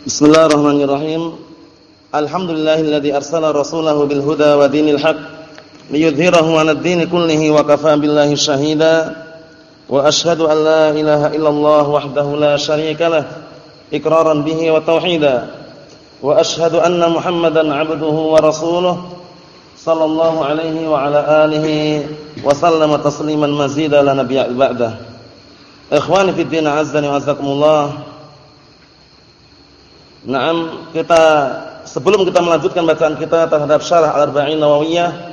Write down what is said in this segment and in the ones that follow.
Bismillahirrahmanirrahim. Alhamdulillahilladzi arsala rasulahu bil huda wa dinil haq liyudhhirahu 'alad dini kullihi wa kafaa billahi shahida. Wa asyhadu an la ilaha illallah wahdahu la syarika lah iqraran bihi wa tauhida. Wa asyhadu anna Muhammadan 'abduhu wa rasuluhu sallallahu alaihi wa ala alihi wa sallama tasliman mazida la nabiyya ba'da. Ikhwani fid din, azza wa azakumullah. Naam, kita sebelum kita melanjutkan bacaan kita terhadap Syarah Al-Arba'in Nawawiyah,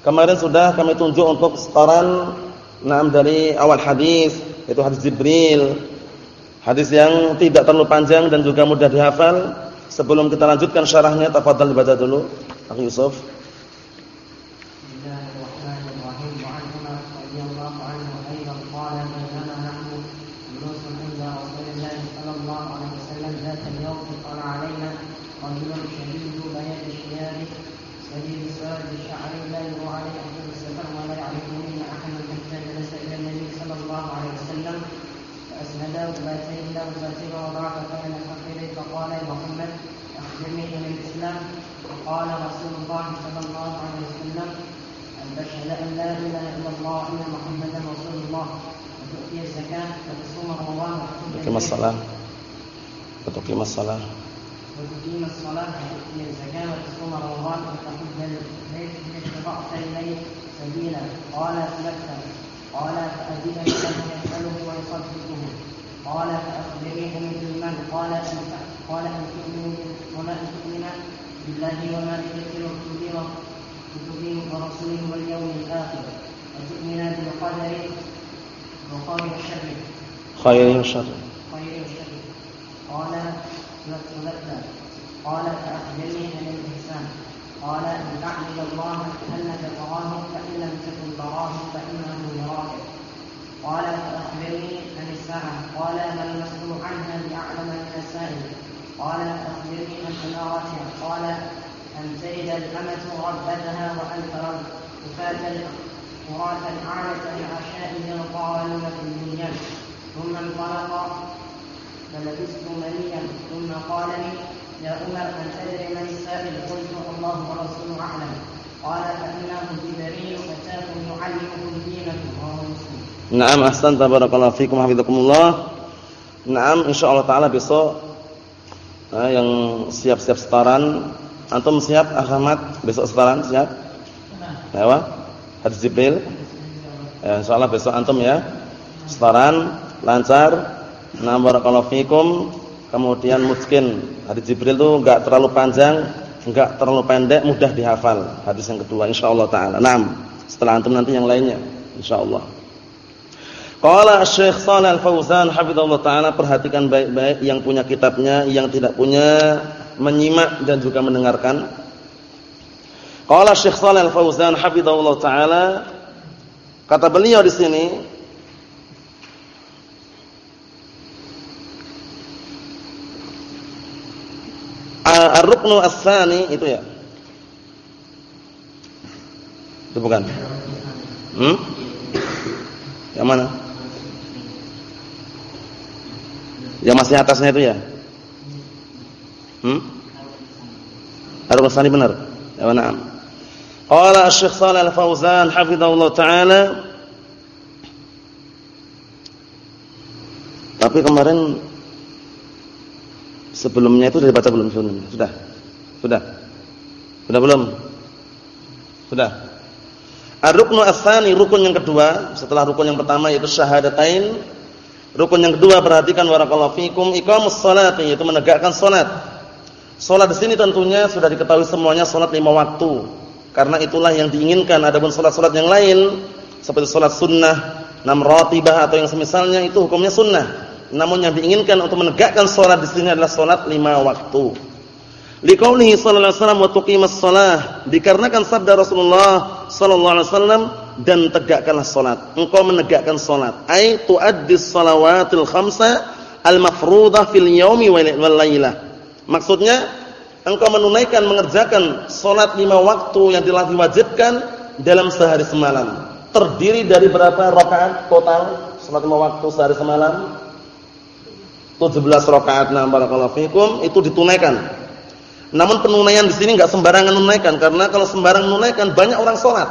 kemarin sudah kami tunjuk untuk setoran naam dari awal hadis, yaitu hadis Jibril. Hadis yang tidak terlalu panjang dan juga mudah dihafal. Sebelum kita lanjutkan syarahnya, tafadhal dibaca dulu. Aku Yusuf. الصلاة. وتقيم الصلاة. وتقيم الصلاة وتؤتي الزكاة وتصوم رمضان وتحج البيت. إن استطعت إليه سبيلا. قال أسلكت قال فأذن له يسأله ويصدقه. قال فأخبريه من الإيمان قال أن قال أن تؤمن وما تؤمن بالله وملائكته وكتبه وكتبه ورسوله واليوم الآخر. وتؤمن بالقدر وخير وشر خير وشر. قال مثلتنا قال فأخبرني عن الإحسان قال أن تعبد الله كأنك تراه فإن لم تكن تراه فإنه يراك. قال فأخبرني عن الساعة. قال ما المسؤول عنها بأعلم من السائل؟ قال فأخبرني عن أماراتها قال أن تجد الأمة ربتها وأن ترى وفاة قرات الأعمة لعشائه الضالة الدنيا ثم انطلق فلبست مليا ثم قال لي يا عمر أن تدري من السائل قلت الله ورسوله أعلم قال فإنه جبريل فتاكم يعلمكم دينكم وهو مسلم Naam ahsan tabarakallahu fikum hafizakumullah. Naam insyaallah taala besok nah, yang siap-siap setoran antum siap Ahmad besok setoran siap? Ya, Hadis Jibril. Ya insyaallah besok antum ya. Setoran lancar Nah barakallahu fikum. Kemudian mungkin hadis Jibril itu enggak terlalu panjang, enggak terlalu pendek, mudah dihafal. Hadis yang kedua insyaallah taala. Naam. Setelah antum nanti yang lainnya insyaallah. Qala Syekh Shalal Al-Fauzan hafizallahu taala perhatikan baik-baik yang punya kitabnya, yang tidak punya menyimak dan juga mendengarkan. Qala Syekh Shalal Al-Fauzan hafizallahu taala kata beliau di sini Ar-ruknu as-tsani itu ya. Itu bukan. Hmm? Yang mana? Yang masih atasnya itu ya? Hmm? Ar-ruknu as-tsani benar. Ya na'am. Qala Asy-Syaikh Shalal Al-Fauzan hafizahullah taala Tapi kemarin Sebelumnya itu sudah dibaca belum sebelumnya? Sudah. Sudah. Sudah belum? Sudah. Ar-ruknu ats-tsani, rukun yang kedua, setelah rukun yang pertama yaitu syahadatain. Rukun yang kedua perhatikan warakallahu fikum iqamus shalat yaitu menegakkan salat. Salat di sini tentunya sudah diketahui semuanya salat lima waktu. Karena itulah yang diinginkan adapun salat-salat yang lain seperti salat sunnah, enam ratibah atau yang semisalnya itu hukumnya sunnah. Namun yang diinginkan untuk menegakkan sholat di sini adalah sholat lima waktu. Liqaulihi sallallahu alaihi wasallam wa tuqimas shalah dikarenakan sabda Rasulullah sallallahu alaihi wasallam dan tegakkanlah salat. Engkau menegakkan salat, ai tuaddis shalawatil khamsa al-mafruḍah fil yaumi wal lailah. Maksudnya engkau menunaikan mengerjakan salat lima waktu yang telah diwajibkan dalam sehari semalam. Terdiri dari berapa rakaat total salat lima waktu sehari semalam? 17 rakaat nah barakallahu fikum itu ditunaikan. Namun penunaian di sini enggak sembarangan menunaikan karena kalau sembarang menunaikan banyak orang salat.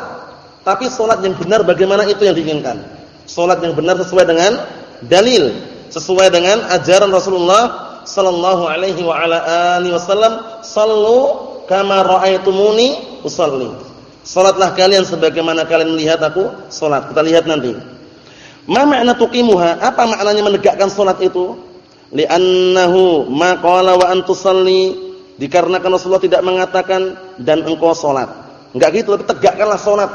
Tapi salat yang benar bagaimana itu yang diinginkan. Salat yang benar sesuai dengan dalil, sesuai dengan ajaran Rasulullah sallallahu alaihi wa ala alihi wasallam, "Shallu kama raaitumuni usalli." Salatlah kalian sebagaimana kalian melihat aku salat. Kita lihat nanti. Ma makna tuqimuha? Apa maknanya menegakkan salat itu? Li'annahu ma qala wa antusalli dikarenakan Rasulullah tidak mengatakan dan engkau salat. Enggak gitu, tapi tegakkanlah salat.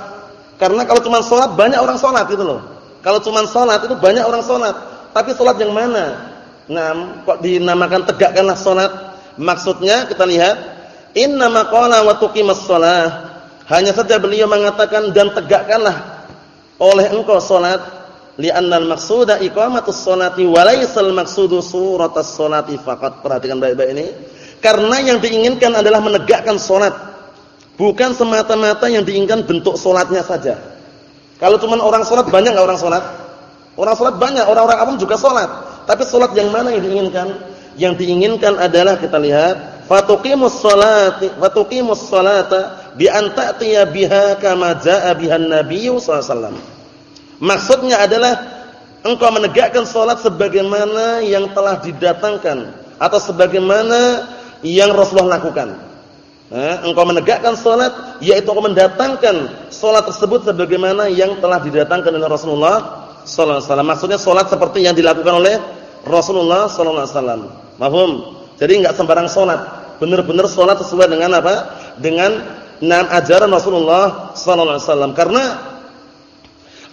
Karena kalau cuma salat banyak orang salat gitu loh. Kalau cuma salat itu banyak orang salat, tapi salat yang mana? Nah, kok dinamakan tegakkanlah salat? Maksudnya kita lihat, innama qala wa tuqimas shalah. Hanya saja beliau mengatakan dan tegakkanlah oleh engkau salat li'anna al-maqsuda iqamatus sholati wa laysal maqsudu suratus sholati faqat. Perhatikan baik-baik ini. Karena yang diinginkan adalah menegakkan salat. Bukan semata-mata yang diinginkan bentuk salatnya saja. Kalau cuma orang salat banyak enggak orang salat? Orang salat banyak, orang-orang awam juga salat. Tapi salat yang mana yang diinginkan? Yang diinginkan adalah kita lihat fatuqimus sholati fatuqimus sholata bi an ta'tiya biha kama jaa bihan nabiyyu sallallahu. Maksudnya adalah engkau menegakkan salat sebagaimana yang telah didatangkan atau sebagaimana yang Rasulullah lakukan. Eh, engkau menegakkan salat yaitu engkau mendatangkan salat tersebut sebagaimana yang telah didatangkan oleh Rasulullah sallallahu alaihi wasallam. Maksudnya salat seperti yang dilakukan oleh Rasulullah sallallahu alaihi wasallam. Mahum? Jadi enggak sembarang salat. Benar-benar salat sesuai dengan apa? Dengan enam ajaran Rasulullah sallallahu alaihi wasallam. Karena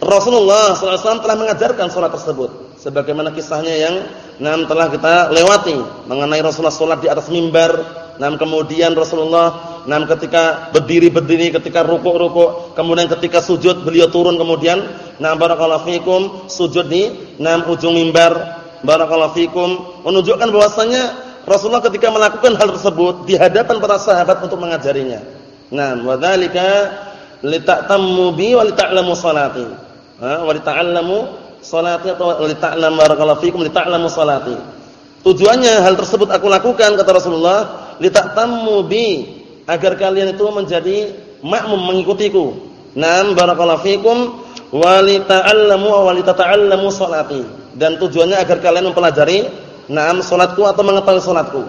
Rasulullah SAW telah mengajarkan sholat tersebut. Sebagaimana kisahnya yang nam telah kita lewati mengenai Rasulullah sholat di atas mimbar. Nam kemudian Rasulullah nam ketika berdiri-berdiri, ketika rukuk-rukuk, kemudian ketika sujud beliau turun kemudian nam barakallahu fikum sujud di nam ujung mimbar. Barakallahu fikum menunjukkan bahwasanya Rasulullah ketika melakukan hal tersebut di hadapan para sahabat untuk mengajarinya. Nah, wa dzalika lita'tammu bi wa lita'lamu salati wa lita'allamu salati atau lita'lam barakallahu fikum lita'lamu salati. Tujuannya hal tersebut aku lakukan kata Rasulullah lita'tammu bi agar kalian itu menjadi makmum mengikutiku. Naam barakallahu fikum wa lita'allamu wa litata'allamu salati. Dan tujuannya agar kalian mempelajari naam salatku atau mengetahui salatku.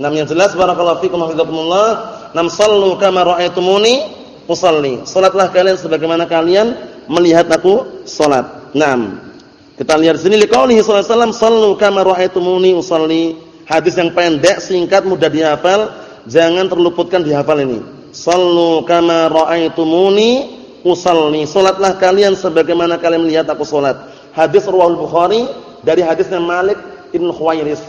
Naam yang jelas barakallahu fikum hafizakumullah. Nam sallu kama ra'aitumuni usalli. Salatlah kalian sebagaimana kalian melihat aku salat. Naam. Kita lihat sini liqaulihi sallallahu alaihi wasallam sallu kama ra'aitumuni usalli. Hadis yang pendek, singkat, mudah dihafal, jangan terluputkan dihafal ini. Sallu kama ra'aitumuni usalli. Salatlah kalian sebagaimana kalian melihat aku salat. Hadis riwayat Bukhari dari hadisnya Malik Ibnu Khuwairis.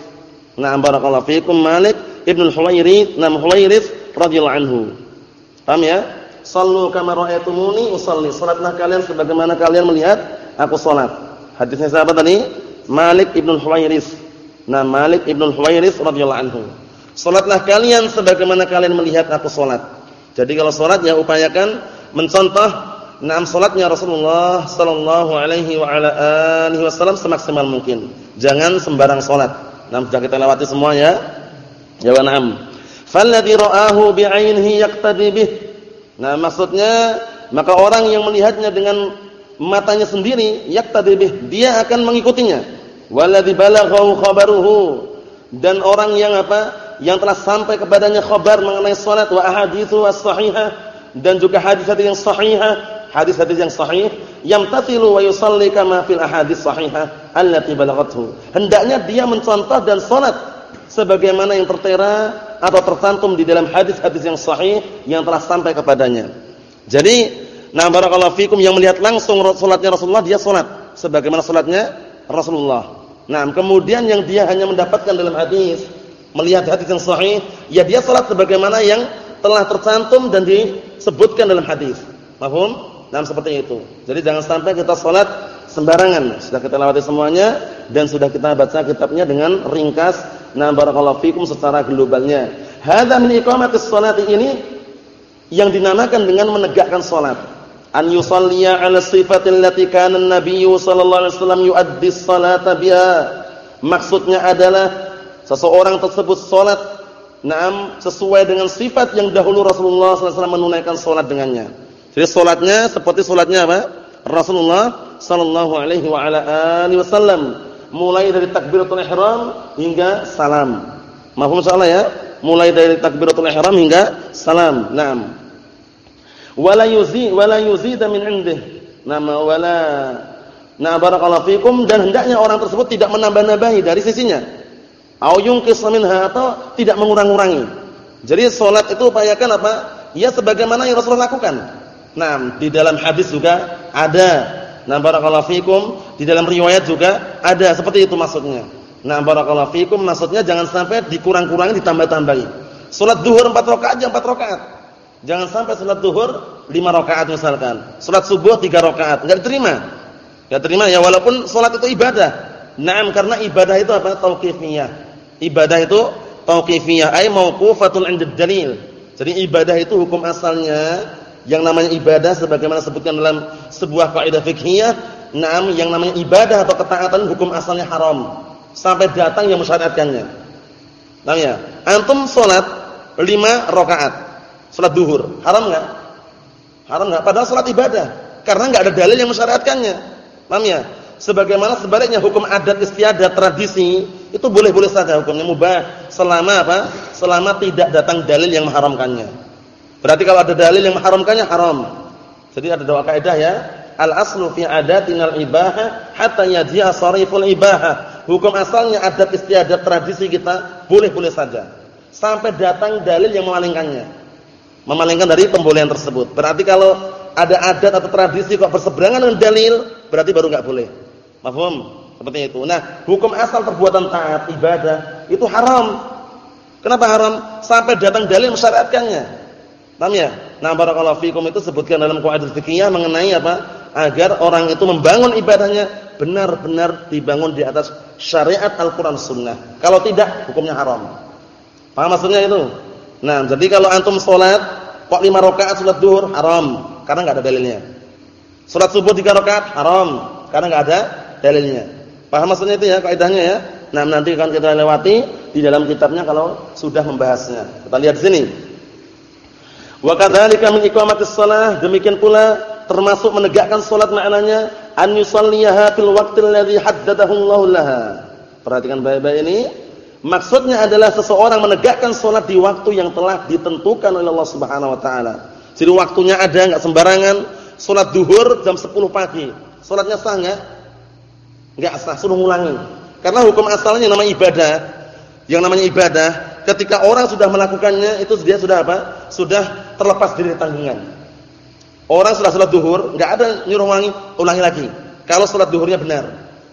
Na'am barakallahu fiikum Malik Ibnu Khuwairis, nam Khuwairis radhiyallahu anhu. Paham ya? Sallu kama ra'aytumuni usalli. Salatlah kalian sebagaimana kalian melihat aku salat. Hadisnya siapa tadi? Malik Ibnu Huwairis. Nah, Malik Ibnu Huwairis radhiyallahu anhu. Salatlah kalian sebagaimana kalian melihat aku salat. Jadi kalau salat ya upayakan mencontoh enam salatnya Rasulullah sallallahu alaihi wa ala alihi wasallam semaksimal mungkin. Jangan sembarang salat. Nah, sudah kita lewati semua ya. Ya wa na'am. Falladhi ra'ahu bi'ainihi yaqtadi bih Nah, maksudnya maka orang yang melihatnya dengan matanya sendiri yaktadibih, dia akan mengikutinya. Waladzi balaghahu khabaruhu dan orang yang apa? Yang telah sampai kepadanya khabar mengenai salat wa ahaditsu as-sahihah dan juga hadis-hadis yang sahihah, hadis-hadis yang sahih, yamtathilu wa yusalli kama fil ahadits sahihah allati balaghathu. Hendaknya dia mencontoh dan salat sebagaimana yang tertera atau tercantum di dalam hadis-hadis yang sahih yang telah sampai kepadanya. Jadi, nah barakallahu fikum yang melihat langsung salatnya Rasulullah dia salat sebagaimana salatnya Rasulullah. Nah, kemudian yang dia hanya mendapatkan dalam hadis, melihat hadis yang sahih, ya dia salat sebagaimana yang telah tercantum dan disebutkan dalam hadis. Paham? Nah, seperti itu. Jadi jangan sampai kita salat sembarangan. Sudah kita lewati semuanya dan sudah kita baca kitabnya dengan ringkas Nah, barakallahu fikum secara globalnya. Hadza min iqamatis sholati ini yang dinamakan dengan menegakkan salat. An yusalliya 'ala sifatil lati kana an-nabiy sallallahu alaihi wasallam yu'addi salata biha Maksudnya adalah seseorang tersebut salat Naam sesuai dengan sifat yang dahulu Rasulullah SAW menunaikan solat dengannya. Jadi solatnya seperti solatnya apa? Rasulullah Sallallahu Alaihi Wasallam. Mulai dari takbiratul ihram hingga salam. Mahfum salah ya? Mulai dari takbiratul ihram hingga salam. Naam. Wala yuzi wala yuzida min indih. Nama wala Na barakallahu fikum dan hendaknya orang tersebut tidak menambah-nambahi dari sisinya au yunqis minha atau tidak mengurang-urangi. Jadi salat itu upayakan apa? Ya sebagaimana yang Rasulullah lakukan. Nah, di dalam hadis juga ada. Nah, barakallahu fikum, di dalam riwayat juga ada seperti itu maksudnya. Nah, barakallahu fikum maksudnya jangan sampai dikurang-kurangi ditambah-tambahi. Salat zuhur 4 rakaat aja 4 rakaat. Jangan sampai salat zuhur 5 rakaat misalkan. Salat subuh 3 rakaat, enggak diterima. Enggak terima ya walaupun salat itu ibadah. Naam karena ibadah itu apa? Tauqifiyah. Ibadah itu tauqifiyah ay mauqufatun 'inda dalil. Jadi ibadah itu hukum asalnya yang namanya ibadah sebagaimana sebutkan dalam sebuah kaidah fikih, na'am yang namanya ibadah atau ketaatan hukum asalnya haram sampai datang yang mensyariatkannya. Nah ya, antum salat 5 rakaat. Salat duhur, haram enggak? Haram enggak? Padahal salat ibadah karena enggak ada dalil yang mensyariatkannya. Paham ya? Sebagaimana sebaliknya hukum adat istiadat tradisi itu boleh-boleh saja hukumnya mubah selama apa? Selama tidak datang dalil yang mengharamkannya. Berarti kalau ada dalil yang mengharamkannya haram. Jadi ada dua kaidah ya. Al aslu fi adatinal ibaha hatta yaji'a sariful ibaha. Hukum asalnya adat istiadat tradisi kita boleh-boleh saja sampai datang dalil yang memalingkannya. Memalingkan dari pembolehan tersebut. Berarti kalau ada adat atau tradisi kok berseberangan dengan dalil, berarti baru enggak boleh. Paham? Seperti itu. Nah, hukum asal perbuatan taat ibadah itu haram. Kenapa haram? Sampai datang dalil mensyariatkannya. Paham ya? Nah, barakallahu fikum itu sebutkan dalam kaidah fikih mengenai apa? Agar orang itu membangun ibadahnya benar-benar dibangun di atas syariat Al-Qur'an Sunnah. Kalau tidak, hukumnya haram. Paham maksudnya itu? Nah, jadi kalau antum salat kok 5 rakaat salat zuhur haram karena enggak ada dalilnya. Salat subuh 3 rakaat haram karena enggak ada dalilnya. Paham maksudnya itu ya kaidahnya ya? Nah, nanti akan kita lewati di dalam kitabnya kalau sudah membahasnya. Kita lihat di sini. Wa kadzalika min iqamatis shalah, demikian pula termasuk menegakkan salat maknanya an yusalliyaha fil waqtil ladzi haddadahu Allah laha. Perhatikan baik-baik ini. Maksudnya adalah seseorang menegakkan salat di waktu yang telah ditentukan oleh Allah Subhanahu wa taala. Jadi waktunya ada enggak sembarangan. Salat duhur jam 10 pagi. Salatnya sah enggak? Enggak sah, suruh ngulangi. Karena hukum asalnya namanya ibadah, yang namanya ibadah, ketika orang sudah melakukannya itu dia sudah apa? Sudah terlepas dari tanggungan. Orang sudah salat duhur, enggak ada nyuruh ulangi, ulangi lagi. Kalau salat duhurnya benar.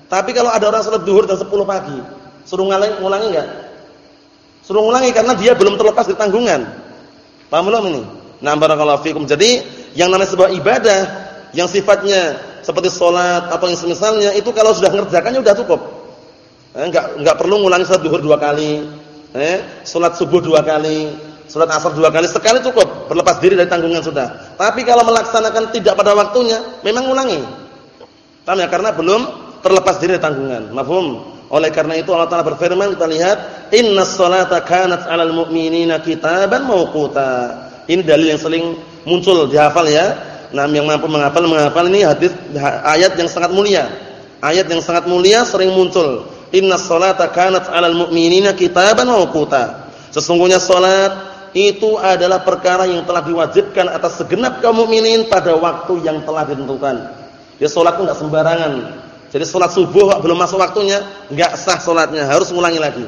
Tapi kalau ada orang salat duhur jam 10 pagi, suruh ngulangi, ngulangi enggak? Suruh ngulangi karena dia belum terlepas dari tanggungan. Paham belum ini? Nah, barakallahu fikum. Jadi, yang namanya sebuah ibadah yang sifatnya seperti sholat atau yang semisalnya itu kalau sudah ngerjakannya sudah cukup. Eh, enggak enggak perlu ngulangi sholat duhur dua kali, eh, sholat subuh dua kali, sholat asar dua kali, sekali cukup, berlepas diri dari tanggungan sudah. Tapi kalau melaksanakan tidak pada waktunya, memang ngulangi. Paham ya? Karena belum terlepas diri dari tanggungan. Mafhum? Oleh karena itu Allah Taala berfirman kita lihat, "Innas salata kanat 'alal mu'minina kitaban mawquta." Ini dalil yang sering muncul dihafal ya Nah, yang mampu menghafal menghafal ini hadis ayat yang sangat mulia. Ayat yang sangat mulia sering muncul. Innas salata kanat 'alal mu'minina kitaban mawquta. Sesungguhnya salat itu adalah perkara yang telah diwajibkan atas segenap kaum mukminin pada waktu yang telah ditentukan. Ya salat itu enggak sembarangan. Jadi salat subuh belum masuk waktunya, enggak sah salatnya, harus mengulangi lagi.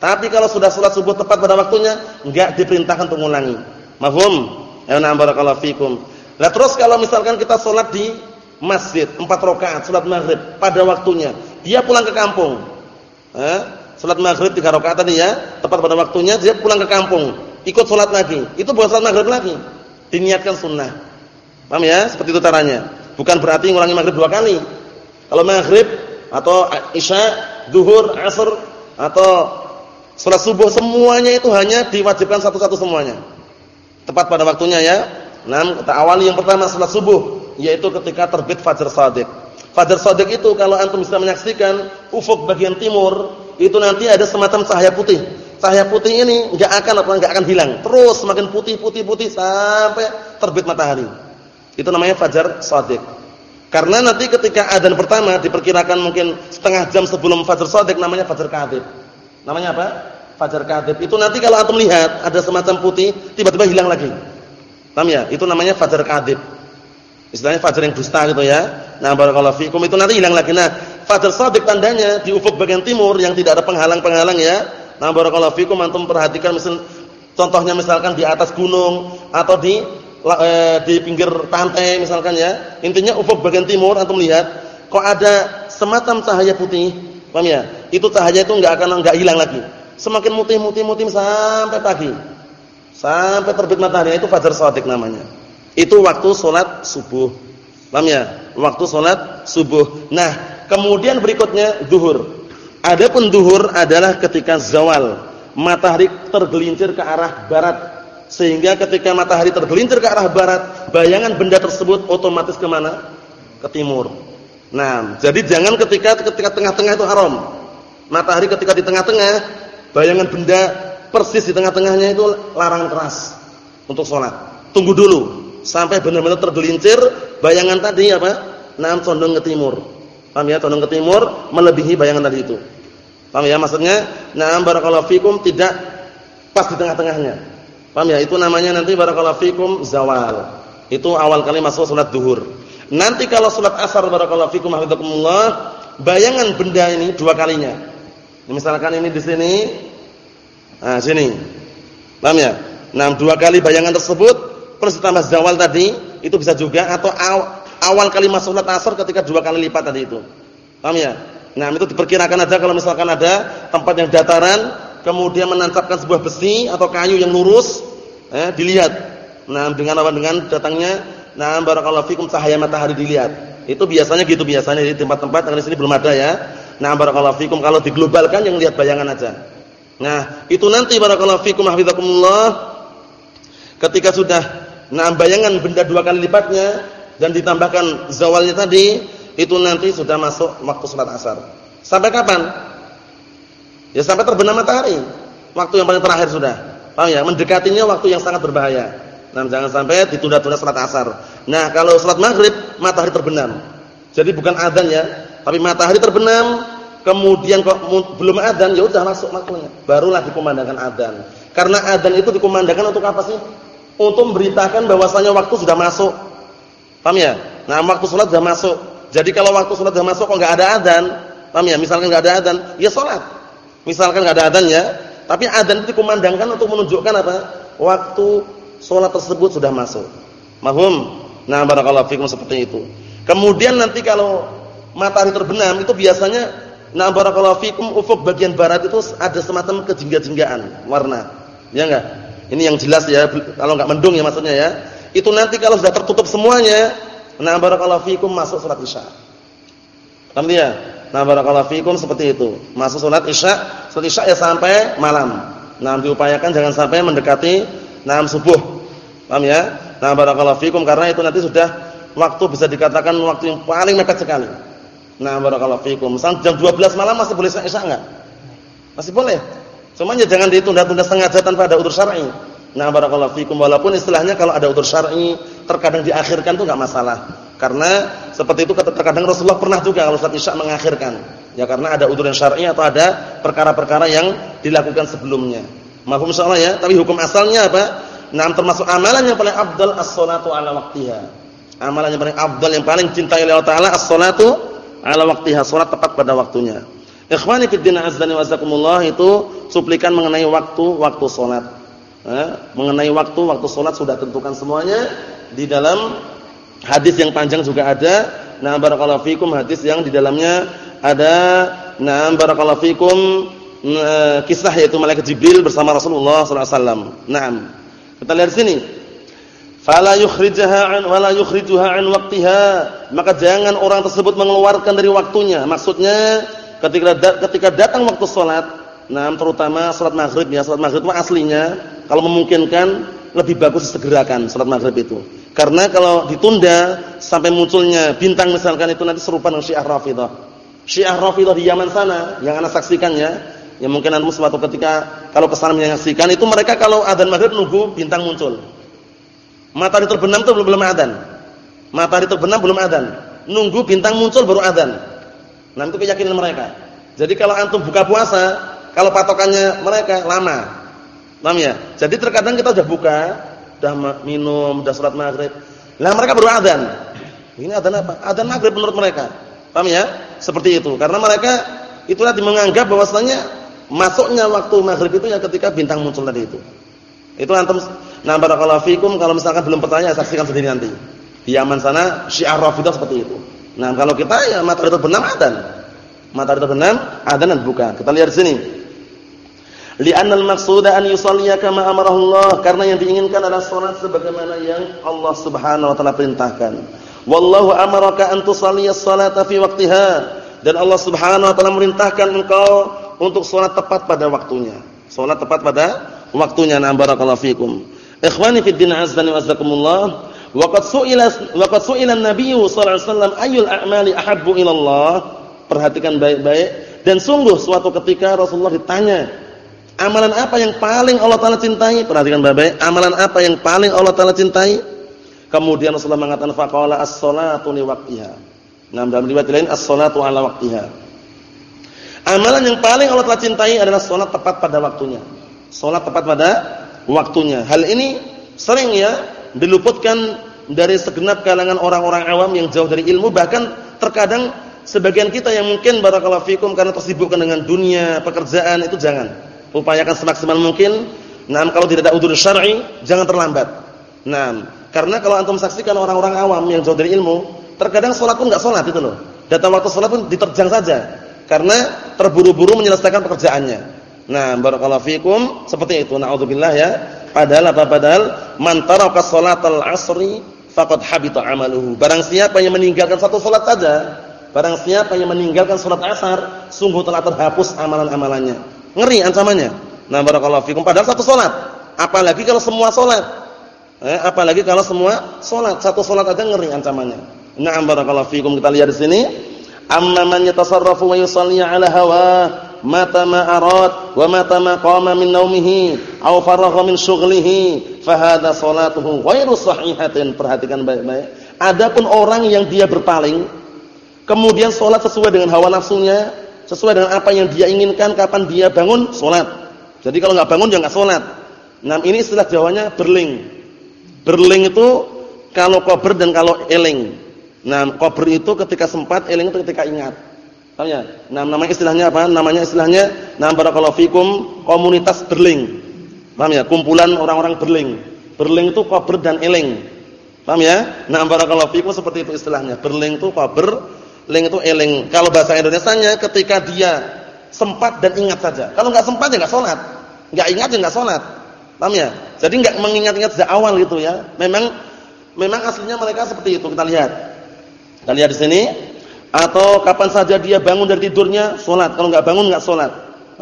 Tapi kalau sudah salat subuh tepat pada waktunya, enggak diperintahkan untuk mengulangi. Mafhum? Ya barakallahu fikum. Nah terus kalau misalkan kita sholat di masjid empat rakaat sholat maghrib pada waktunya, dia pulang ke kampung, eh, sholat maghrib tiga rakaat tadi ya, tepat pada waktunya dia pulang ke kampung, ikut sholat lagi, itu bukan sholat maghrib lagi, diniatkan sunnah, paham ya? Seperti itu caranya. Bukan berarti ngulangi maghrib dua kali. Kalau maghrib atau isya, duhur, asr atau sholat subuh semuanya itu hanya diwajibkan satu-satu semuanya, tepat pada waktunya ya. Nah, kita awali yang pertama salat subuh, yaitu ketika terbit fajar shadiq. Fajar shadiq itu kalau antum bisa menyaksikan ufuk bagian timur, itu nanti ada semacam cahaya putih. Cahaya putih ini enggak akan apa enggak akan hilang. Terus semakin putih putih putih sampai terbit matahari. Itu namanya fajar shadiq. Karena nanti ketika adzan pertama diperkirakan mungkin setengah jam sebelum fajar shadiq namanya fajar kadhib. Namanya apa? Fajar kadhib. Itu nanti kalau antum lihat ada semacam putih tiba-tiba hilang lagi. Paham ya? Itu namanya fajar kadhib. Istilahnya fajar yang dusta gitu ya. Nah, barakallahu fikum itu nanti hilang lagi. Nah, fajar shadiq tandanya di ufuk bagian timur yang tidak ada penghalang-penghalang ya. Nah, barakallahu fikum antum perhatikan misal contohnya misalkan di atas gunung atau di eh, di pinggir pantai misalkan ya. Intinya ufuk bagian timur antum lihat kok ada semacam cahaya putih. Paham ya? Itu cahaya itu enggak akan enggak hilang lagi. Semakin mutih-mutih-mutih sampai pagi. Sampai terbit matahari itu fajar shadiq namanya. Itu waktu sholat subuh. Paham ya? Waktu sholat subuh. Nah, kemudian berikutnya zuhur. Adapun zuhur adalah ketika zawal. Matahari tergelincir ke arah barat. Sehingga ketika matahari tergelincir ke arah barat, bayangan benda tersebut otomatis ke mana? Ke timur. Nah, jadi jangan ketika ketika tengah-tengah itu haram. Matahari ketika di tengah-tengah, bayangan benda persis di tengah-tengahnya itu larangan keras untuk sholat. Tunggu dulu sampai benar-benar tergelincir bayangan tadi apa? Nam condong ke timur. Paham ya? Condong ke timur melebihi bayangan tadi itu. Paham ya maksudnya? Nam barakallahu fikum tidak pas di tengah-tengahnya. Paham ya? Itu namanya nanti barakallahu fikum zawal. Itu awal kali masuk salat duhur. Nanti kalau salat asar barakallahu fikum hafizakumullah, bayangan benda ini dua kalinya. Misalkan ini di sini. Nah, sini. Paham ya? Nah, dua kali bayangan tersebut plus ditambah zawal tadi itu bisa juga atau aw, awal kali masuk salat asar ketika dua kali lipat tadi itu. Paham ya? Nah, itu diperkirakan aja kalau misalkan ada tempat yang dataran kemudian menancapkan sebuah besi atau kayu yang lurus, eh dilihat. Nah, dengan apa dengan datangnya nah barakallahu fikum cahaya matahari dilihat. Itu biasanya gitu biasanya di tempat-tempat yang di sini belum ada ya. Nah, barakallahu fikum kalau diglobalkan yang lihat bayangan aja. Nah, itu nanti barakallahu fikum hafizakumullah ketika sudah Nah, bayangan benda dua kali lipatnya dan ditambahkan zawalnya tadi, itu nanti sudah masuk waktu salat asar. Sampai kapan? Ya sampai terbenam matahari. Waktu yang paling terakhir sudah. Paham ya? Mendekatinya waktu yang sangat berbahaya. Nah, jangan sampai ditunda-tunda salat asar. Nah, kalau salat maghrib matahari terbenam. Jadi bukan adzan ya, tapi matahari terbenam, kemudian kok belum adzan, ya udah masuk waktunya. Barulah dikumandangkan adzan. Karena adzan itu dikumandangkan untuk apa sih? Untuk memberitakan bahwasanya waktu sudah masuk. Paham ya? Nah, waktu salat sudah masuk. Jadi kalau waktu salat sudah masuk kok enggak ada adzan, paham ya? Misalkan enggak ada adzan, ya salat. Misalkan enggak ada adzan ya, tapi adzan itu dikumandangkan untuk menunjukkan apa? Waktu salat tersebut sudah masuk. Mahum? Nah, barakallahu fikum seperti itu. Kemudian nanti kalau matahari terbenam itu biasanya nah barakallahu fikum ufuk bagian barat itu ada semacam kejingga-jinggaan warna. Ya enggak? Ini yang jelas ya, kalau enggak mendung ya maksudnya ya. Itu nanti kalau sudah tertutup semuanya, nah barakallahu fikum masuk salat Isya. Paham ya? Nah barakallahu fikum seperti itu. Masuk salat Isya, salat Isya ya sampai malam. Nah diupayakan jangan sampai mendekati enam subuh. Paham ya? Nah barakallahu fikum karena itu nanti sudah waktu bisa dikatakan waktu yang paling mepet sekali. Nah barakallahu fikum. Misal jam 12 malam masih boleh Isya enggak? Masih boleh. Cuma ya jangan ditunda-tunda sengaja tanpa ada utur syar'i. Nah, barakallahu fikum walaupun istilahnya kalau ada utur syar'i terkadang diakhirkan itu enggak masalah. Karena seperti itu terkadang Rasulullah pernah juga kalau saat Isya mengakhirkan. Ya karena ada yang syar'i atau ada perkara-perkara yang dilakukan sebelumnya. Mahfum insyaallah ya, tapi hukum asalnya apa? Nah, termasuk amalan yang paling afdal as-salatu ala waqtiha. Amalan yang paling afdal yang paling cintai oleh Allah Taala as-salatu ala waqtiha, salat tepat pada waktunya. Ikhwani fi din azza wa jazakumullah itu suplikan mengenai waktu waktu salat. Eh, mengenai waktu waktu salat sudah tentukan semuanya di dalam hadis yang panjang juga ada. Nah, barakallahu fikum hadis yang di dalamnya ada nah barakallahu fikum nah, kisah yaitu malaikat Jibril bersama Rasulullah wasallam. Naam. Kita lihat sini. Fala yukhrijaha an wala yukhrijuha an waqtiha. Maka jangan orang tersebut mengeluarkan dari waktunya. Maksudnya ketika ketika datang waktu sholat, nah terutama sholat maghrib ya, sholat maghrib itu aslinya kalau memungkinkan lebih bagus segerakan salat maghrib itu. Karena kalau ditunda sampai munculnya bintang misalkan itu nanti serupa dengan Syiah Rafidhah. Syiah Rafidhah di Yaman sana yang Anda saksikannya, ya mungkin antum suatu ketika kalau ke sana menyaksikan itu mereka kalau adzan maghrib nunggu bintang muncul. Matahari terbenam itu belum belum adzan. Matahari terbenam belum adzan. Nunggu bintang muncul baru adzan. Nah, itu keyakinan mereka. Jadi kalau antum buka puasa, kalau patokannya mereka lama. Paham ya? Jadi terkadang kita sudah buka, sudah minum, sudah salat maghrib. Nah mereka baru adzan. Ini adzan apa? Adzan maghrib menurut mereka. Paham ya? Seperti itu. Karena mereka itulah menganggap bahwasanya masuknya waktu maghrib itu ya ketika bintang muncul tadi itu. Itu antum nah barakallahu fikum kalau misalkan belum pertanyaan saksikan sendiri nanti. Di Yaman sana Syiah Rafidhah seperti itu. Nah, kalau kita ya matahari terbenam adzan. Matahari terbenam adzan dan buka. Kita lihat di sini. Li'annal maqsuda an yusalliya kama amarahu Allah, karena yang diinginkan adalah salat sebagaimana yang Allah Subhanahu wa taala perintahkan. Wallahu amaraka an tusalliya as-salata fi waqtiha. Dan Allah Subhanahu wa taala merintahkan engkau untuk salat tepat pada waktunya. Salat tepat pada waktunya. Na barakallahu fikum. Ikhwani fid din azza wa jazakumullah. Waqad su'ila waqad su'ila an-nabiy sallallahu alaihi wasallam ayyul a'mali ahabbu ila Allah. Perhatikan baik-baik dan sungguh suatu ketika Rasulullah ditanya Amalan apa yang paling Allah Taala cintai? Perhatikan baik-baik. Amalan apa yang paling Allah Taala cintai? Kemudian Rasulullah mengatakan faqala as-salatu li waqtiha. Nah, dalam riwayat lain as-salatu ala waqtiha. Amalan yang paling Allah Taala cintai adalah salat tepat pada waktunya. Salat tepat pada waktunya. Hal ini sering ya diluputkan dari segenap kalangan orang-orang awam yang jauh dari ilmu bahkan terkadang sebagian kita yang mungkin barakallahu fikum karena tersibukkan dengan dunia, pekerjaan itu jangan upayakan semaksimal mungkin. Nah, kalau tidak ada udzur syar'i, jangan terlambat. Nah, karena kalau antum saksikan orang-orang awam yang jauh dari ilmu, terkadang salat pun enggak salat itu loh. Datang waktu salat pun diterjang saja karena terburu-buru menyelesaikan pekerjaannya. Nah, barakallahu fikum seperti itu. Nauzubillah ya. Padahal apa padahal man taraka salatal asri faqad habita amaluhu. Barang siapa yang meninggalkan satu salat saja, barang siapa yang meninggalkan salat asar, sungguh telah terhapus amalan-amalannya. Ngeri ancamannya. Nah, barakallahu fikum padahal satu salat. Apalagi kalau semua salat. Eh, apalagi kalau semua salat, satu salat aja ngeri ancamannya. Nah, barakallahu fikum kita lihat di sini. Amma man yatasarrafu wa yusalli ala hawa mata ma arad wa mata ma qama min naumihi aw faragha min syughlihi fa hadha salatuhu ghairu sahihatin. Perhatikan baik-baik. Adapun orang yang dia berpaling kemudian salat sesuai dengan hawa nafsunya sesuai dengan apa yang dia inginkan kapan dia bangun sholat. Jadi kalau nggak bangun ya nggak sholat. Nah ini istilah Jawanya berling. Berling itu kalau kober dan kalau eling. Nah kober itu ketika sempat, eling itu ketika ingat. Tahu ya? Nah namanya istilahnya apa? Namanya istilahnya nah barakallahu fikum komunitas berling. Paham ya? Kumpulan orang-orang berling. Berling itu kober dan eling. Paham ya? Nah barakallahu fikum seperti itu istilahnya. Berling itu kober Ling itu eling. Kalau bahasa Indonesia-nya ketika dia sempat dan ingat saja. Kalau nggak sempat ya nggak sholat. Nggak ingat ya nggak sholat. Paham ya? Jadi nggak mengingat-ingat sejak awal gitu ya. Memang memang aslinya mereka seperti itu. Kita lihat. Kita lihat di sini. Atau kapan saja dia bangun dari tidurnya sholat. Kalau nggak bangun nggak sholat.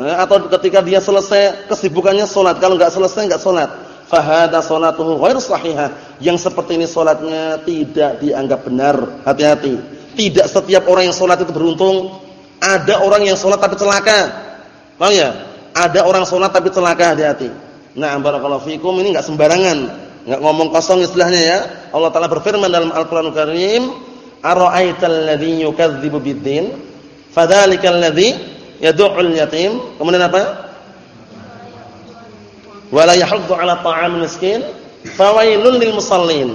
Eh, atau ketika dia selesai kesibukannya sholat. Kalau nggak selesai nggak sholat. Fahada sholatuhu ghairu sahihah. Yang seperti ini sholatnya tidak dianggap benar. Hati-hati. Tidak setiap orang yang sholat itu beruntung. Ada orang yang sholat tapi celaka. Paham ya? Ada orang sholat tapi celaka hati-hati. Nah, barakallahu fikum ini enggak sembarangan. Enggak ngomong kosong istilahnya ya. Allah Taala berfirman dalam Al-Qur'anul Karim, "Ara'aital ladzi bid-din? Fadzalikal ladzi yad'ul yatim." Kemudian apa? Wala yahuddu 'ala miskin, fawailun lil musallin.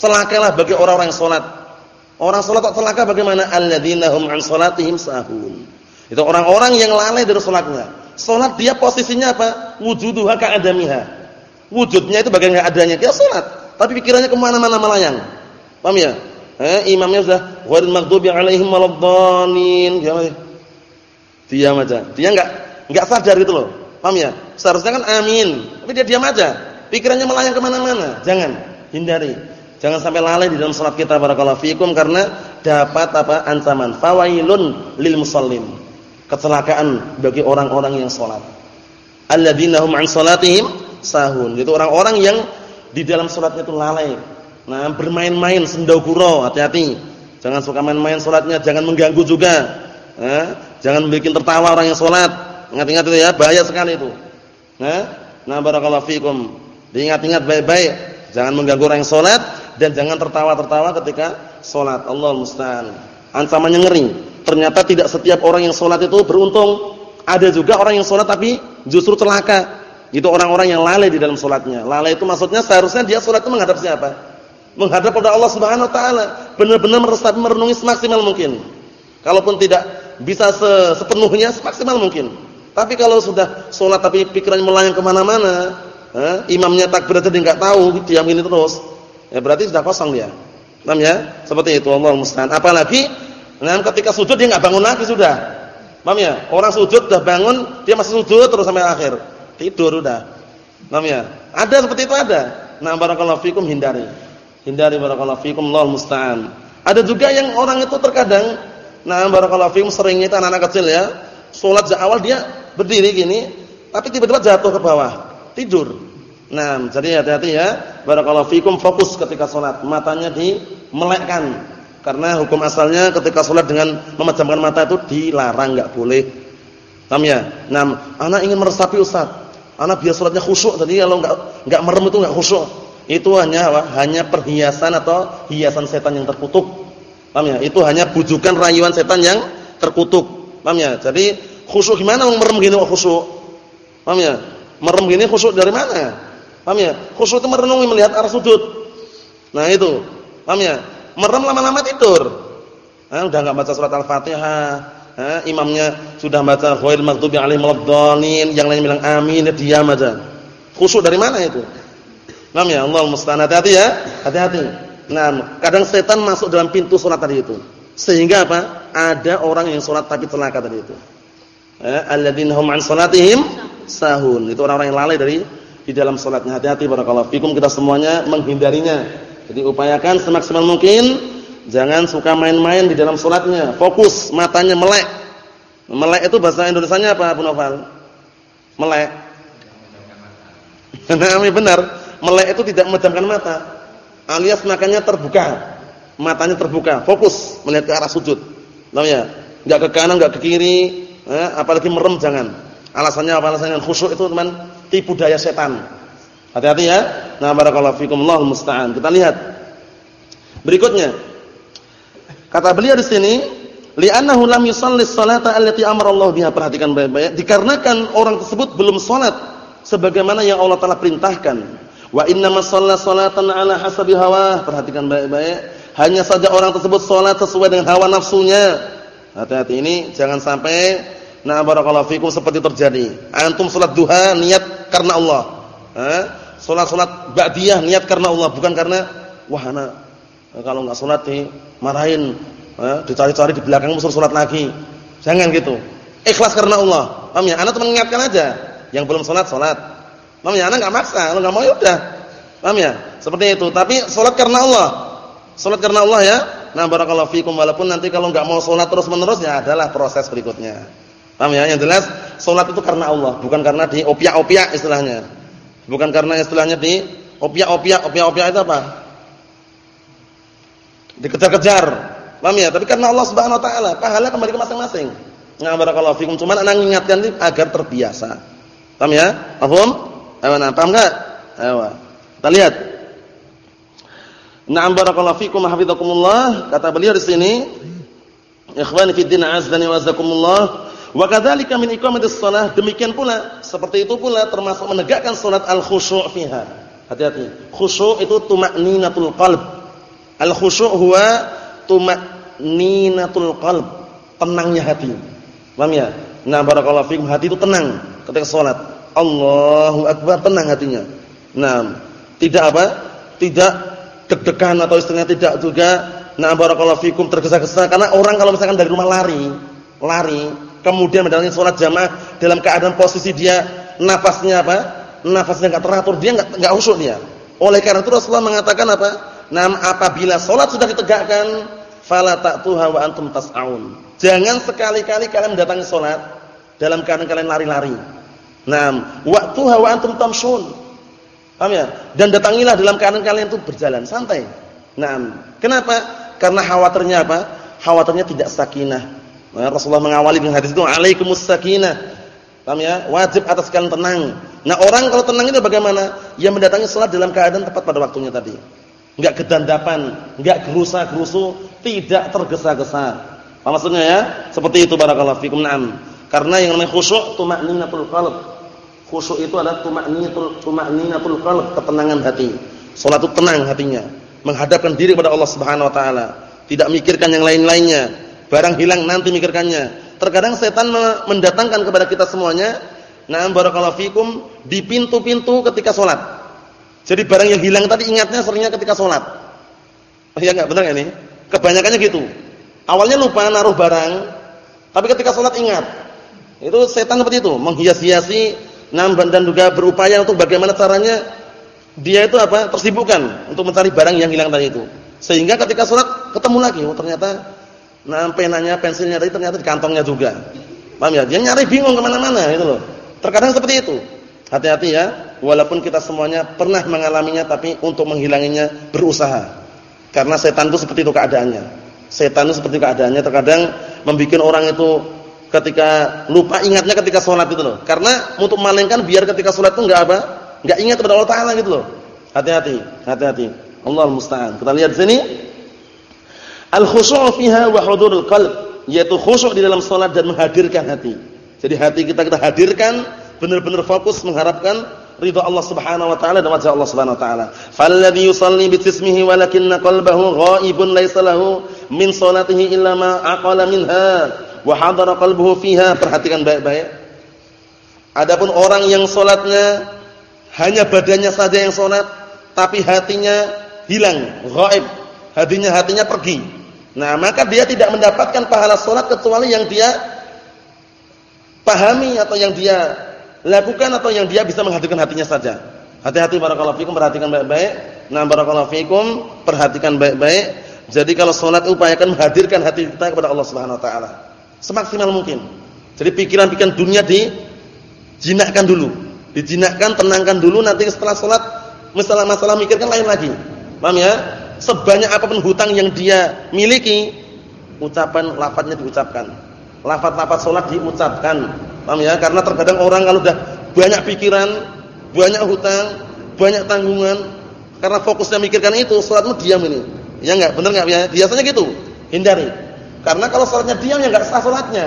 Celakalah bagi orang-orang yang salat Orang salat tak celaka bagaimana? Itu orang-orang yang lalai dari salatnya. Salat dia posisinya apa? Wujuduha ka'adamiha. Wujudnya itu enggak adanya. Dia salat, tapi pikirannya ke mana mana melayang. Paham ya? Eh, imamnya sudah ghairil maghdubi alaihim waladdallin. Dia masih diam aja. Dia enggak enggak sadar gitu loh. Paham ya? Seharusnya kan amin, tapi dia diam aja. Pikirannya melayang ke mana mana Jangan, hindari. Jangan sampai lalai di dalam salat kita barakallahu fikum karena dapat apa? ancaman. Fawailun lil musallin. Kecelakaan bagi orang-orang yang salat. Alladzina hum an salatihim sahun. Itu orang-orang yang di dalam salatnya itu lalai. Nah, bermain-main sendaguro, hati-hati. Jangan suka main-main salatnya, jangan mengganggu juga. Eh, jangan bikin tertawa orang yang salat. Ingat-ingat itu ya, bahaya sekali itu. Nah, nah barakallahu fikum. Diingat-ingat baik-baik, jangan mengganggu orang yang salat dan jangan tertawa-tertawa ketika salat. Allah musta'an. Ancamannya ngeri. Ternyata tidak setiap orang yang salat itu beruntung. Ada juga orang yang salat tapi justru celaka. Itu orang-orang yang lalai di dalam salatnya. Lalai itu maksudnya seharusnya dia salat itu menghadap siapa? Menghadap pada Allah Subhanahu wa taala. Benar-benar meresapi merenungi semaksimal mungkin. Kalaupun tidak bisa sepenuhnya semaksimal mungkin. Tapi kalau sudah salat tapi pikirannya melayang ke mana mana eh, imamnya aja dia enggak tahu, diam ini terus. Ya berarti sudah kosong dia. Paham ya? Seperti itu Allah musta'an. Apalagi nah ketika sujud dia enggak bangun lagi sudah. Paham ya? Orang sujud sudah bangun, dia masih sujud terus sampai akhir tidur udah. Paham ya? Ada seperti itu ada. Nah, barakallahu fikum hindari. Hindari barakallahu fikum Allah musta'an. Ada juga yang orang itu terkadang nah barakallahu fikum seringnya itu anak-anak kecil ya. Salat awal dia berdiri gini, tapi tiba-tiba jatuh ke bawah, tidur. Nah, jadi hati-hati ya. Barakallahu fikum fokus ketika salat, matanya dimelekkan. Karena hukum asalnya ketika salat dengan memejamkan mata itu dilarang, enggak boleh. Paham ya? Nah, anak ingin meresapi Ustaz. Anak biar sholatnya khusyuk tadi kalau enggak enggak merem itu enggak khusyuk. Itu hanya apa? Hanya perhiasan atau hiasan setan yang terkutuk. Paham ya? Itu hanya bujukan rayuan setan yang terkutuk. Paham ya? Jadi khusyuk gimana merem gini kok khusyuk? Paham ya? Merem gini khusyuk dari mana? Paham ya? Khusyuk itu merenungi melihat arah sudut. Nah, itu. Paham ya? Merem lama-lama tidur. Nah, udah enggak baca surat Al-Fatihah ha, imamnya sudah baca ghairil maghdubi alaihim waladdallin, yang lain bilang amin, dia diam aja. Khusyuk dari mana itu? Paham ya? Allah musta'an. Hati-hati ya. Hati-hati. Nah, kadang setan masuk dalam pintu salat tadi itu. Sehingga apa? Ada orang yang salat tapi celaka tadi itu. Eh, alladzina hum an sahun. Itu orang-orang yang lalai dari di dalam salatnya. Hati-hati barakallahu fikum kita semuanya menghindarinya. Jadi upayakan semaksimal mungkin Jangan suka main-main di dalam sholatnya. Fokus, matanya melek. Melek itu bahasa Indonesianya apa, Bu Noval? Melek. Nah, benar. Melek itu tidak memejamkan mata. Alias makanya terbuka. Matanya terbuka, fokus melihat ke arah sujud. Tahu ya? Enggak ke kanan, enggak ke kiri, eh, apalagi merem jangan. Alasannya apa? Alasannya khusyuk itu teman tipu daya setan. Hati-hati ya. Nah, barakallahu fikum Allahul musta'an. Kita lihat. Berikutnya, Kata beliau di sini, li'annahu lam yusalli salata allati amara Allah biha. Perhatikan baik-baik. Dikarenakan orang tersebut belum salat sebagaimana yang Allah telah perintahkan. Wa inna shalla salatan ala hasabi hawa. Perhatikan baik-baik. Hanya saja orang tersebut salat sesuai dengan hawa nafsunya. Hati-hati ini jangan sampai na barakallahu fikum seperti terjadi. Antum salat duha niat karena Allah. Eh? Salat-salat ba'diyah niat karena Allah, bukan karena wahana kalau enggak salat marahin, eh, dicari-cari di belakang musuh salat lagi. Jangan gitu. Ikhlas karena Allah. Paham ya? Anak cuma mengingatkan aja. Yang belum salat salat. Paham ya? Anak enggak maksa, kalau enggak mau ya udah. Paham ya? Seperti itu. Tapi salat karena Allah. Salat karena Allah ya. Nah, barakallahu fikum walaupun nanti kalau enggak mau salat terus-menerus ya adalah proses berikutnya. Paham ya? Yang jelas salat itu karena Allah, bukan karena di opiak-opiak istilahnya. Bukan karena istilahnya di opiak-opiak. Opiak-opiak itu apa? dikejar-kejar. Paham ya? Tapi karena Allah Subhanahu wa taala, pahala kembali ke masing-masing. Nah, barakallahu fikum. Cuman anak ingatkan agar terbiasa. Paham ya? Paham? Ayo, nah, paham enggak? Ayo. Kita lihat. Na'am barakallahu fikum hafizakumullah. Kata beliau di sini, ikhwani fid din azdani wa azakumullah. Wa kadzalika min iqamatis shalah, demikian pula seperti itu pula termasuk menegakkan salat al-khusyu' fiha. Hati-hati. Khusyu' itu tumakninatul qalb Al-khusyu' huwa tuma'ninatul qalb, tenangnya hati. Paham ya? Nah, barakallahu fikum, hati itu tenang ketika salat. Allahu akbar, tenang hatinya. Nah, tidak apa? Tidak deg-degan atau istilahnya tidak juga nah barakallahu fikum tergesa-gesa karena orang kalau misalkan dari rumah lari, lari, kemudian mendatangi salat jamaah dalam keadaan posisi dia nafasnya apa? Nafasnya enggak teratur, dia enggak enggak khusyuk dia. Oleh karena itu Rasulullah mengatakan apa? Nam apabila sholat sudah ditegakkan, fala ta'tuha wa antum tas'aun. Jangan sekali-kali kalian mendatangi sholat dalam keadaan kalian lari-lari. Nam, waktuha wa antum tamshun. Paham ya? Dan datangilah dalam keadaan kalian itu berjalan santai. Nah, kenapa? Karena khawatirnya apa? Khawatirnya tidak sakinah. Nah, Rasulullah mengawali dengan hadis itu, "Alaikumus sakinah." Paham ya? Wajib atas kalian tenang. Nah, orang kalau tenang itu bagaimana? Ya mendatangi salat dalam keadaan tepat pada waktunya tadi. Enggak kedandapan, enggak gerusa-gerusu, tidak tergesa-gesa. Apa maksudnya ya? Seperti itu barakallahu fikum. Naam. Karena yang namanya khusyuk tumaninatul qalb Khusyuk itu adalah tuma'ninatul tuma'ninatul qalb, ketenangan hati. Salat itu tenang hatinya, menghadapkan diri kepada Allah Subhanahu wa taala, tidak mikirkan yang lain-lainnya. Barang hilang nanti mikirkannya. Terkadang setan mendatangkan kepada kita semuanya, na'am barakallahu fikum, di pintu-pintu ketika salat. Jadi barang yang hilang tadi ingatnya seringnya ketika salat. Iya enggak benar ini? Kebanyakannya gitu. Awalnya lupa naruh barang, tapi ketika salat ingat. Itu setan seperti itu, menghias-hiasi Namban dan juga berupaya untuk bagaimana caranya dia itu apa? tersibukkan untuk mencari barang yang hilang tadi itu. Sehingga ketika sholat ketemu lagi, oh ternyata nah penanya, pensilnya tadi ternyata di kantongnya juga. Paham ya? Dia nyari bingung ke mana mana itu loh. Terkadang seperti itu. Hati-hati ya, walaupun kita semuanya pernah mengalaminya tapi untuk menghilanginya berusaha. Karena setan itu seperti itu keadaannya. Setan itu seperti keadaannya terkadang membuat orang itu ketika lupa ingatnya ketika sholat itu loh. Karena untuk malingkan biar ketika sholat itu enggak apa? Enggak ingat kepada Allah Taala gitu loh. Hati-hati, hati-hati. Allah musta'an. Kita lihat sini. Al khusyu' fiha wa hudurul qalb, yaitu khusyuk di dalam sholat dan menghadirkan hati. Jadi hati kita kita hadirkan benar-benar fokus mengharapkan ridha Allah Subhanahu wa taala dan wajah Allah Subhanahu wa taala. Falladhi yusalli bi ismihi walakinna qalbahu ghaibun laysa lahu min salatihi illa ma aqala minha wa hadara qalbuhu fiha, perhatikan baik-baik. Adapun orang yang salatnya hanya badannya saja yang salat, tapi hatinya hilang, ghaib. Hatinya hatinya pergi. Nah, maka dia tidak mendapatkan pahala salat kecuali yang dia pahami atau yang dia lakukan atau yang dia bisa menghadirkan hatinya saja. Hati-hati barakallahu fikum, perhatikan baik-baik. Nah, barakallahu fikum, perhatikan baik-baik. Jadi kalau salat upayakan menghadirkan hati kita kepada Allah Subhanahu wa taala semaksimal mungkin. Jadi pikiran-pikiran dunia dijinakkan dulu, dijinakkan, tenangkan dulu. Nanti setelah sholat, masalah-masalah mikirkan lain lagi. Paham ya? Sebanyak apa pun hutang yang dia miliki, ucapan lafadznya diucapkan. Lafadz-lafadz sholat diucapkan. Paham ya? Karena terkadang orang kalau sudah banyak pikiran, banyak hutang, banyak tanggungan, karena fokusnya mikirkan itu, sholatmu diam ini. Ya enggak? Benar enggak ya? Biasanya gitu. Hindari. Karena kalau sholatnya diam ya nggak sah sholatnya.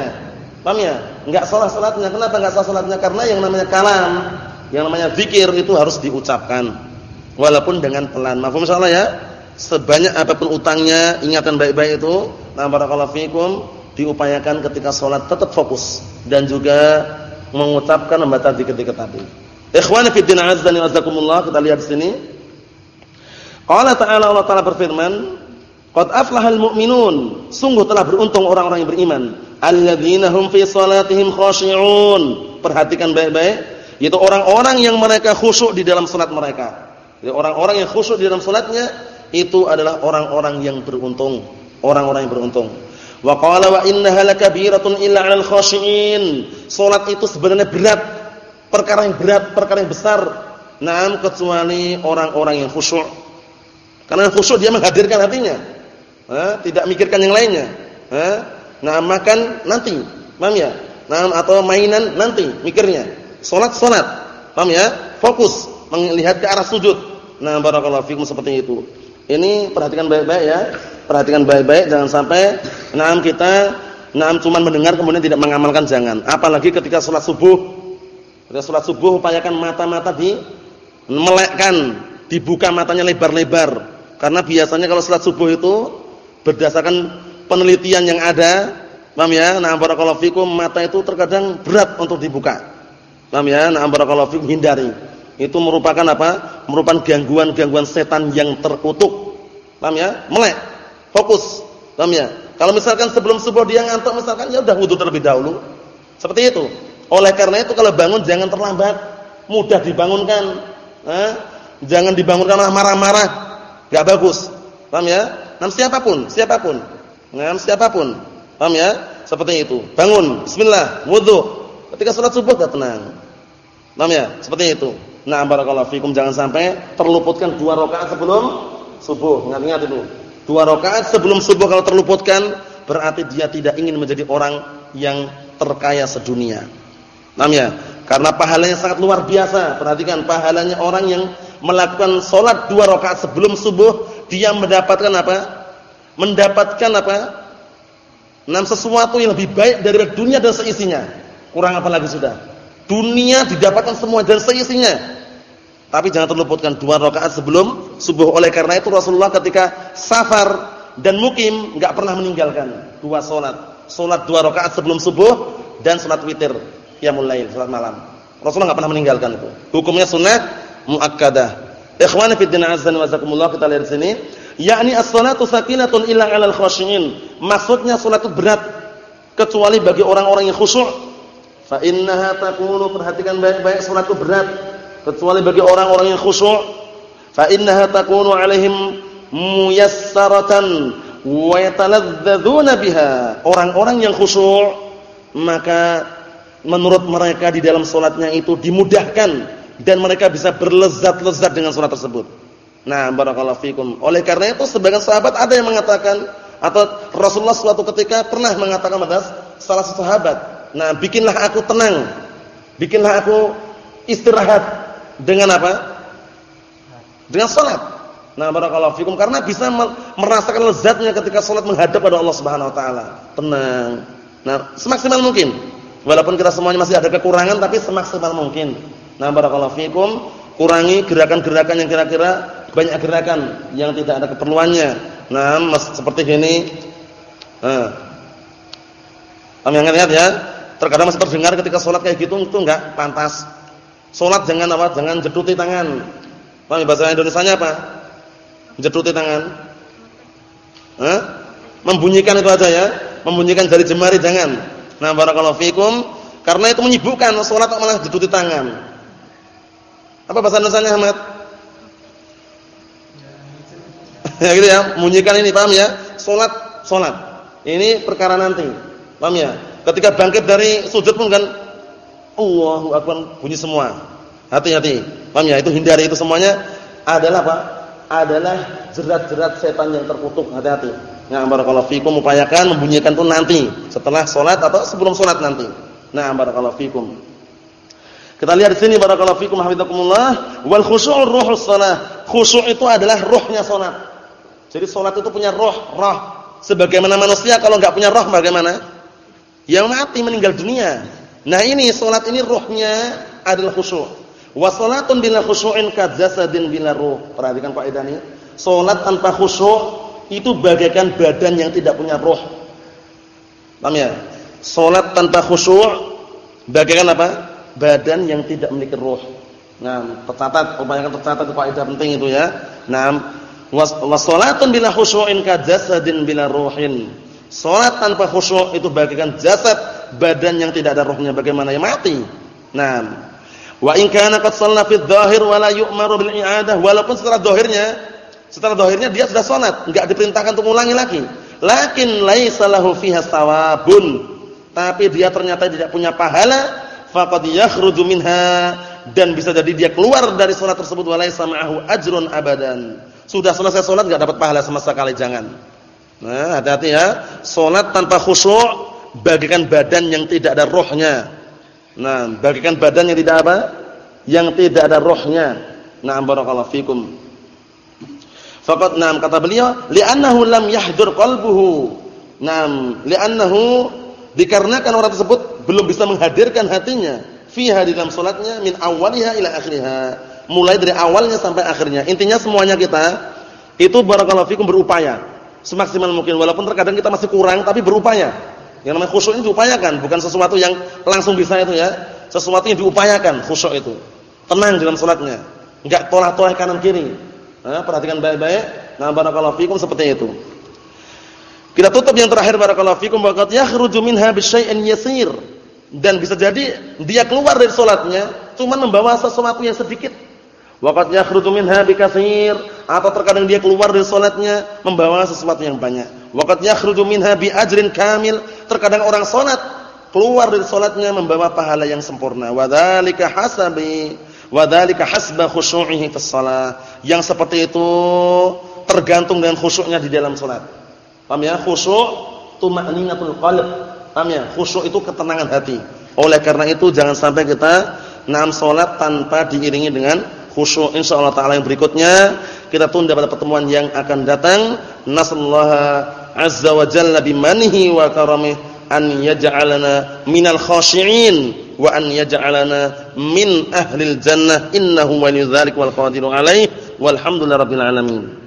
Paham ya? Nggak salah sholatnya. Kenapa nggak sah sholatnya? Karena yang namanya kalam, yang namanya zikir itu harus diucapkan. Walaupun dengan pelan. Maaf misalnya ya. Sebanyak apa pun utangnya, ingatan baik-baik itu. Nah barakallahu fikum. Diupayakan ketika sholat tetap fokus. Dan juga mengucapkan membaca zikir-zikir tadi. Ikhwan fi din azza wa jazakumullah. Kita lihat sini. Qala ta'ala Allah Ta'ala berfirman Qad aflahal mu'minun. Sungguh telah beruntung orang-orang yang beriman. Alladzina hum fi salatihim khashi'un. Perhatikan baik-baik, yaitu orang-orang yang mereka khusyuk di dalam salat mereka. Jadi orang-orang yang khusyuk di dalam salatnya itu adalah orang-orang yang beruntung, orang-orang yang beruntung. Wa qala wa innaha lakabiratun illa 'alal khashi'in. Salat itu sebenarnya berat, perkara yang berat, perkara yang besar. Naam kecuali orang-orang yang khusyuk. Karena khusyuk dia menghadirkan hatinya eh, tidak mikirkan yang lainnya. Eh, nah makan nanti, paham ya? Nah atau mainan nanti mikirnya. Salat salat, paham ya? Fokus melihat ke arah sujud. Nah barakallahu fikum seperti itu. Ini perhatikan baik-baik ya. Perhatikan baik-baik jangan sampai naam kita naam cuma mendengar kemudian tidak mengamalkan jangan. Apalagi ketika salat subuh. Ketika salat subuh upayakan mata-mata di melekkan, dibuka matanya lebar-lebar. Karena biasanya kalau salat subuh itu berdasarkan penelitian yang ada, paham ya? Nah, barakallahu fikum mata itu terkadang berat untuk dibuka. Paham ya? Nah, barakallahu fikum hindari. Itu merupakan apa? Merupakan gangguan-gangguan setan yang terkutuk. Paham ya? Melek. Fokus. Paham ya? Kalau misalkan sebelum subuh dia ngantuk misalkan ya udah wudu terlebih dahulu. Seperti itu. Oleh karena itu kalau bangun jangan terlambat. Mudah dibangunkan. Eh? Jangan dibangunkan marah-marah. Enggak bagus. Paham ya? Nam siapa pun, siapa pun. Nam siapa pun. Paham ya? Seperti itu. Bangun, bismillah, wudu. Ketika salat subuh enggak tenang. Paham ya? Seperti itu. Nah, barakallahu fikum jangan sampai terluputkan dua rakaat sebelum subuh. Ingat-ingat itu. Dua rakaat sebelum subuh kalau terluputkan berarti dia tidak ingin menjadi orang yang terkaya sedunia. Namanya, karena pahalanya sangat luar biasa. Perhatikan pahalanya orang yang melakukan sholat dua rakaat sebelum subuh, dia mendapatkan apa? Mendapatkan apa? Nam sesuatu yang lebih baik dari dunia dan seisinya. Kurang apa lagi sudah? Dunia didapatkan semua dan seisinya. Tapi jangan terluputkan dua rakaat sebelum subuh. Oleh karena itu Rasulullah ketika safar dan mukim enggak pernah meninggalkan dua salat. Salat dua rakaat sebelum subuh dan salat witir qiyamul lail, salat malam. Rasulullah enggak pernah meninggalkan itu. Hukumnya sunnah muakkadah. Ikhwani fid din azza wa jazakumullah kita lihat sini, yakni as-salatu sakinatun illa 'alal khashiyin. Maksudnya salat itu berat kecuali bagi orang-orang yang khusyuk. Fa innaha takunu perhatikan baik-baik salat itu berat kecuali bagi orang-orang yang khusyuk fa innaha takunu alaihim muyassaratan wa yataladzadzuna biha orang-orang yang khusyuk maka menurut mereka di dalam salatnya itu dimudahkan dan mereka bisa berlezat-lezat dengan salat tersebut nah barakallahu fikum oleh karena itu sebagian sahabat ada yang mengatakan atau Rasulullah suatu ketika pernah mengatakan kepada salah satu sahabat nah bikinlah aku tenang bikinlah aku istirahat dengan apa? Dengan salat. Nah, barakallahu fikum karena bisa merasakan lezatnya ketika salat menghadap pada Allah Subhanahu wa taala. Tenang. Nah, semaksimal mungkin. Walaupun kita semuanya masih ada kekurangan tapi semaksimal mungkin. Nah, barakallahu fikum, kurangi gerakan-gerakan yang kira-kira banyak gerakan yang tidak ada keperluannya. Nah, seperti ini. Nah. Kami ingat ya, terkadang masih terdengar ketika sholat kayak gitu itu enggak pantas. Salat jangan apa? Jangan jeduti tangan. Paham ya bahasa Indonesianya apa? Jeduti tangan. Hah? Membunyikan itu aja ya. Membunyikan jari jemari jangan. Nah, barakallahu fikum. Karena itu menyibukkan salat malah jeduti tangan. Apa bahasa Indonesianya Ahmad? ya gitu ya, membunyikan ini, paham ya? Salat, salat. Ini perkara nanti. Paham ya? Ketika bangkit dari sujud pun kan Allahu akbar bunyi semua. Hati-hati. Paham ya? Itu hindari itu semuanya adalah apa? Adalah jerat-jerat setan yang terkutuk. Hati-hati. Nah, barakallahu fikum upayakan membunyikan itu nanti setelah salat atau sebelum salat nanti. Nah, barakallahu fikum. Kita lihat di sini barakallahu fikum hafizakumullah wal khusyu'ur ruhus shalah. Khusyuk itu adalah ruhnya salat. Jadi salat itu punya roh, roh. Sebagaimana manusia kalau enggak punya roh bagaimana? Yang mati meninggal dunia. Nah ini solat ini ruhnya adalah khusyuk. Wa salatun bila khusyu'in kadzasadin bila ruh. Perhatikan kaidah ini. Salat tanpa khusyuk itu bagaikan badan yang tidak punya ruh. Paham ya? Salat tanpa khusyuk bagaikan apa? Badan yang tidak memiliki ruh. Nah, tercatat, upayakan tercatat kaidah penting itu ya. Nah, salatun bila khusyu'in kadzasadin bila ruhin. Salat tanpa khusyuk itu bagaikan jasad badan yang tidak ada rohnya bagaimana yang mati. Nah, wa in kana qad shalla fi dhahir wa la yu'maru bil i'adah walaupun setelah zahirnya setelah zahirnya dia sudah salat, enggak diperintahkan untuk ulangi lagi. Lakin laisa lahu fiha sawabun. Tapi dia ternyata tidak punya pahala, faqad yakhruju dan bisa jadi dia keluar dari salat tersebut wa laisa ma'ahu ajrun abadan. Sudah selesai salat enggak dapat pahala sama sekali jangan. Nah, hati-hati ya. Salat tanpa khusyuk bagikan badan yang tidak ada rohnya. Nah, bagikan badan yang tidak apa? Yang tidak ada rohnya. Nah, barakallahu fikum. Faqat nam kata beliau, li'annahu lam yahdur qalbuhu. Nam, li'annahu dikarenakan orang tersebut belum bisa menghadirkan hatinya fiha di dalam salatnya min awwaliha ila akhiriha. Mulai dari awalnya sampai akhirnya. Intinya semuanya kita itu barakallahu fikum berupaya semaksimal mungkin walaupun terkadang kita masih kurang tapi berupaya yang namanya khusyuk ini diupayakan, bukan sesuatu yang langsung bisa itu ya. Sesuatu yang diupayakan khusyuk itu. Tenang dalam salatnya. Enggak tolak-tolak kanan kiri. Nah, perhatikan baik-baik. Nah, barakallahu fikum seperti itu. Kita tutup yang terakhir barakallahu fikum waqad yakhruju minha bisyai'in yasir. Dan bisa jadi dia keluar dari salatnya cuma membawa sesuatu yang sedikit. Waqad yakhruju minha bikatsir atau terkadang dia keluar dari salatnya membawa sesuatu yang banyak. Waqad yakhruju minha bi ajrin kamil terkadang orang salat keluar dari salatnya membawa pahala yang sempurna. Wadzalika hasabi Wa dzalika hasba khusyu'ihi fis shalah. Yang seperti itu tergantung dengan khusyuknya di dalam salat. Paham ya? Khusyuk tuma'ninatul qalb. Paham ya? Khusyuk itu ketenangan hati. Oleh karena itu jangan sampai kita nam salat tanpa diiringi dengan khusyuk. Insyaallah taala yang berikutnya kita tunda pada pertemuan yang akan datang. Nasallahu azza wa jalla bimanihi wa karamih an yaj'alana minal khashi'in wa an yaj'alana min ahlil jannah innahu waliyudzalik wal qadiru alaihi walhamdulillahi rabbil alamin